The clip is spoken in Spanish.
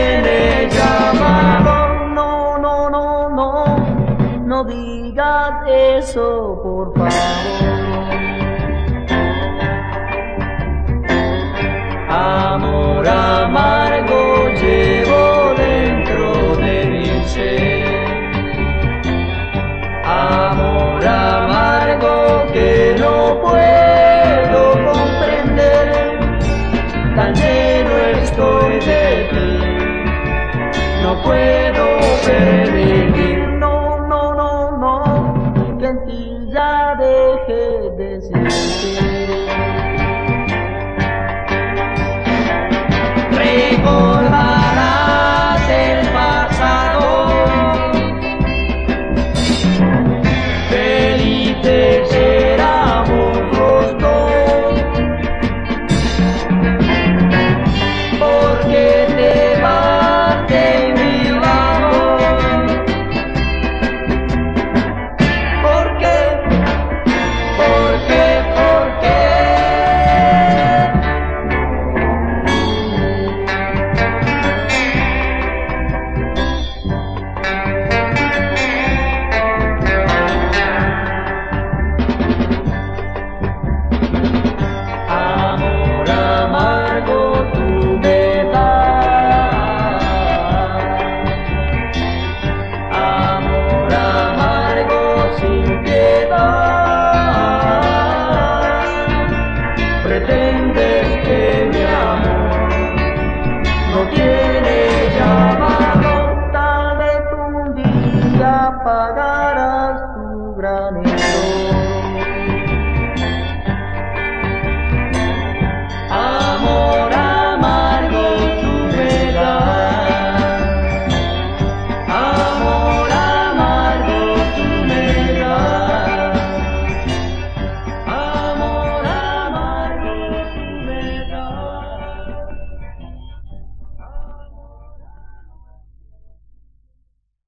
viene llamado. No, no, no, no, no digas eso, por favor. Amor amargo llevo dentro de mi ser. Amor amargo que no puedo comprender. Tan lleno estoy de no puedo pretende